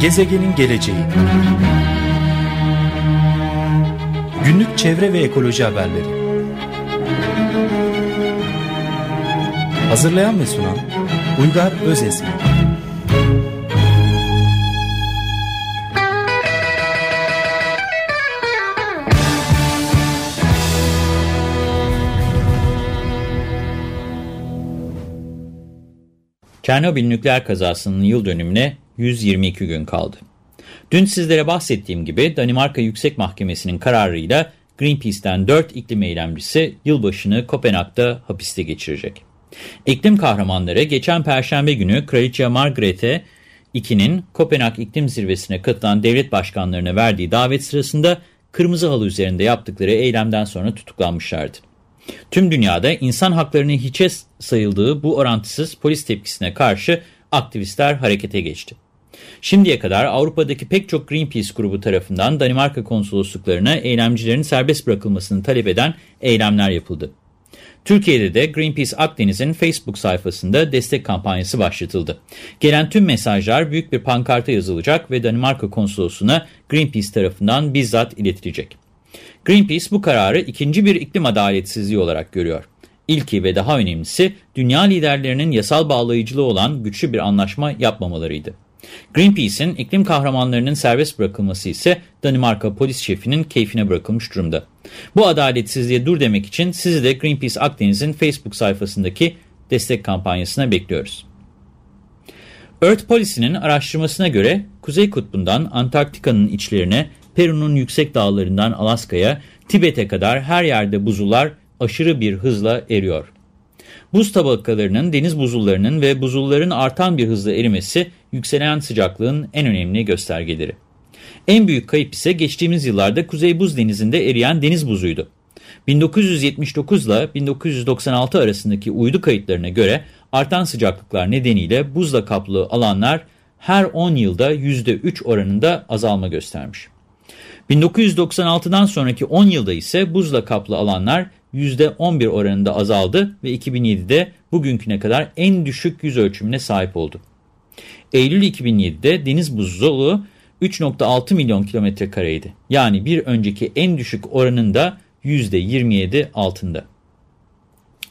Gezegenin geleceği. Günlük çevre ve ekoloji haberleri. Hazırlayan ve sunan Uygar Özesmi. Çernobil nükleer kazasının yıl dönümüne 122 gün kaldı. Dün sizlere bahsettiğim gibi Danimarka Yüksek Mahkemesi'nin kararıyla Greenpeace'ten 4 iklim eylemcisi yılbaşını Kopenhag'da hapiste geçirecek. İklim kahramanları geçen perşembe günü Kraliçe Margrethe II'nin Kopenhag İklim Zirvesi'ne katılan devlet başkanlarına verdiği davet sırasında kırmızı halı üzerinde yaptıkları eylemden sonra tutuklanmışlardı. Tüm dünyada insan haklarının hiçe sayıldığı bu orantısız polis tepkisine karşı aktivistler harekete geçti. Şimdiye kadar Avrupa'daki pek çok Greenpeace grubu tarafından Danimarka konsolosluklarına eylemcilerin serbest bırakılmasını talep eden eylemler yapıldı. Türkiye'de de Greenpeace Akdeniz'in Facebook sayfasında destek kampanyası başlatıldı. Gelen tüm mesajlar büyük bir pankarta yazılacak ve Danimarka konsolosluğuna Greenpeace tarafından bizzat iletilecek. Greenpeace bu kararı ikinci bir iklim adaletsizliği olarak görüyor. İlki ve daha önemlisi dünya liderlerinin yasal bağlayıcılığı olan güçlü bir anlaşma yapmamalarıydı. Greenpeace'in iklim kahramanlarının serbest bırakılması ise Danimarka polis şefinin keyfine bırakılmış durumda. Bu adaletsizliğe dur demek için sizi de Greenpeace Akdeniz'in Facebook sayfasındaki destek kampanyasına bekliyoruz. Earth Policy'nin araştırmasına göre Kuzey Kutbu'ndan Antarktika'nın içlerine, Peru'nun yüksek dağlarından Alaska'ya, Tibet'e kadar her yerde buzullar aşırı bir hızla eriyor. Buz tabakalarının, deniz buzullarının ve buzulların artan bir hızla erimesi yükselen sıcaklığın en önemli göstergeleri. En büyük kayıp ise geçtiğimiz yıllarda Kuzey Buz Denizi'nde eriyen deniz buzuydu. 1979 ile 1996 arasındaki uydu kayıtlarına göre artan sıcaklıklar nedeniyle buzla kaplı alanlar her 10 yılda %3 oranında azalma göstermiş. 1996'dan sonraki 10 yılda ise buzla kaplı alanlar %11 oranında azaldı ve 2007'de bugünküne kadar en düşük yüz ölçümüne sahip oldu. Eylül 2007'de deniz buzulu 3.6 milyon kilometre kareydi. Yani bir önceki en düşük oranın da %27 altında.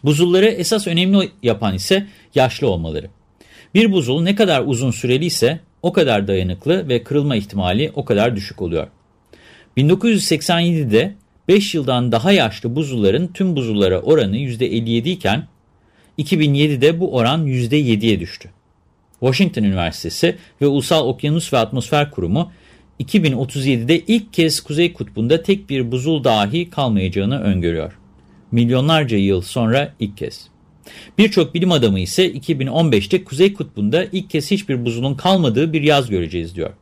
Buzulları esas önemli yapan ise yaşlı olmaları. Bir buzul ne kadar uzun süreli ise o kadar dayanıklı ve kırılma ihtimali o kadar düşük oluyor. 1987'de 5 yıldan daha yaşlı buzulların tüm buzullara oranı %57 iken 2007'de bu oran %7'ye düştü. Washington Üniversitesi ve Ulusal Okyanus ve Atmosfer Kurumu 2037'de ilk kez Kuzey Kutbu'nda tek bir buzul dahi kalmayacağını öngörüyor. Milyonlarca yıl sonra ilk kez. Birçok bilim adamı ise 2015'te Kuzey Kutbu'nda ilk kez hiçbir buzulun kalmadığı bir yaz göreceğiz diyor.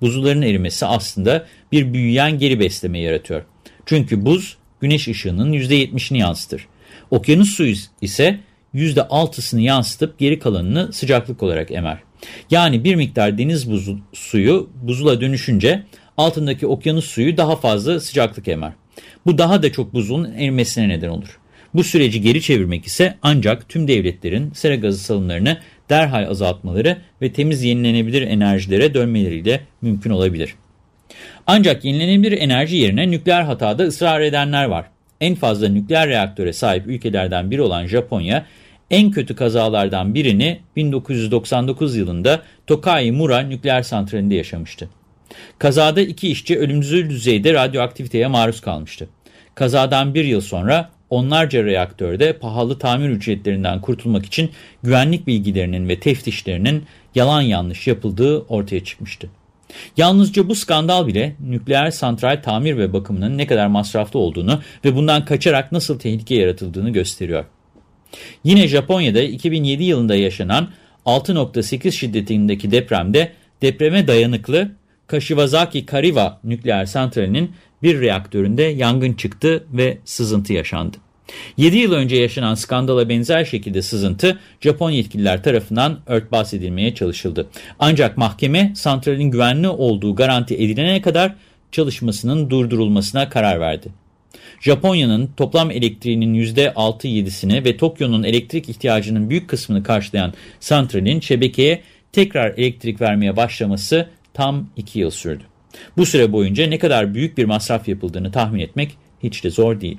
Buzulların erimesi aslında bir büyüyen geri besleme yaratıyor. Çünkü buz güneş ışığının %70'ini yansıtır. Okyanus suyu ise %6'sını yansıtıp geri kalanını sıcaklık olarak emer. Yani bir miktar deniz buzu, suyu buzula dönüşünce altındaki okyanus suyu daha fazla sıcaklık emer. Bu daha da çok buzulun erimesine neden olur. Bu süreci geri çevirmek ise ancak tüm devletlerin sera gazı salımlarını derhal azaltmaları ve temiz yenilenebilir enerjilere dönmeleriyle mümkün olabilir. Ancak yenilenebilir enerji yerine nükleer hatada ısrar edenler var. En fazla nükleer reaktöre sahip ülkelerden biri olan Japonya, en kötü kazalardan birini 1999 yılında Tokai Mura nükleer santralinde yaşamıştı. Kazada iki işçi ölümcül düzeyde radyoaktiviteye maruz kalmıştı. Kazadan bir yıl sonra onlarca reaktörde pahalı tamir ücretlerinden kurtulmak için güvenlik bilgilerinin ve teftişlerinin yalan yanlış yapıldığı ortaya çıkmıştı. Yalnızca bu skandal bile nükleer santral tamir ve bakımının ne kadar masraflı olduğunu ve bundan kaçarak nasıl tehlike yaratıldığını gösteriyor. Yine Japonya'da 2007 yılında yaşanan 6.8 şiddetindeki depremde depreme dayanıklı Kashiwazaki Kariwa nükleer santralinin bir reaktöründe yangın çıktı ve sızıntı yaşandı. 7 yıl önce yaşanan skandala benzer şekilde sızıntı Japon yetkililer tarafından örtbas edilmeye çalışıldı. Ancak mahkeme santralin güvenli olduğu garanti edilene kadar çalışmasının durdurulmasına karar verdi. Japonya'nın toplam elektriğinin %6-7'sini ve Tokyo'nun elektrik ihtiyacının büyük kısmını karşılayan santralin şebekeye tekrar elektrik vermeye başlaması tam 2 yıl sürdü. Bu süre boyunca ne kadar büyük bir masraf yapıldığını tahmin etmek hiç de zor değil.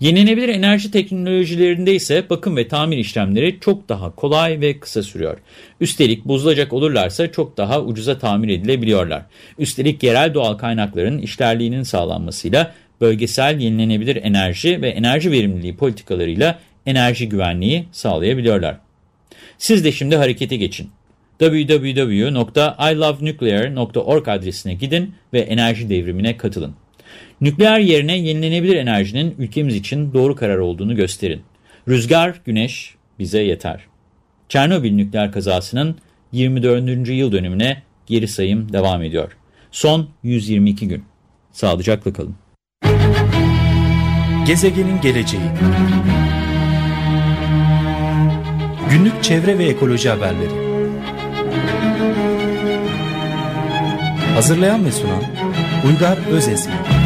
Yenilenebilir enerji teknolojilerinde ise bakım ve tamir işlemleri çok daha kolay ve kısa sürüyor. Üstelik bozulacak olurlarsa çok daha ucuza tamir edilebiliyorlar. Üstelik yerel doğal kaynakların işlerliğinin sağlanmasıyla bölgesel yenilenebilir enerji ve enerji verimliliği politikalarıyla enerji güvenliği sağlayabiliyorlar. Siz de şimdi harekete geçin. www.ilovenuclear.org adresine gidin ve enerji devrimine katılın. Nükleer yerine yenilenebilir enerjinin ülkemiz için doğru karar olduğunu gösterin. Rüzgar, güneş bize yeter. Çernobil nükleer kazasının 24. yıl dönümüne geri sayım devam ediyor. Son 122 gün. Sağlıcakla kalın. Gezegenin geleceği Günlük çevre ve ekoloji haberleri Hazırlayan ve sunan Uygar Özesmi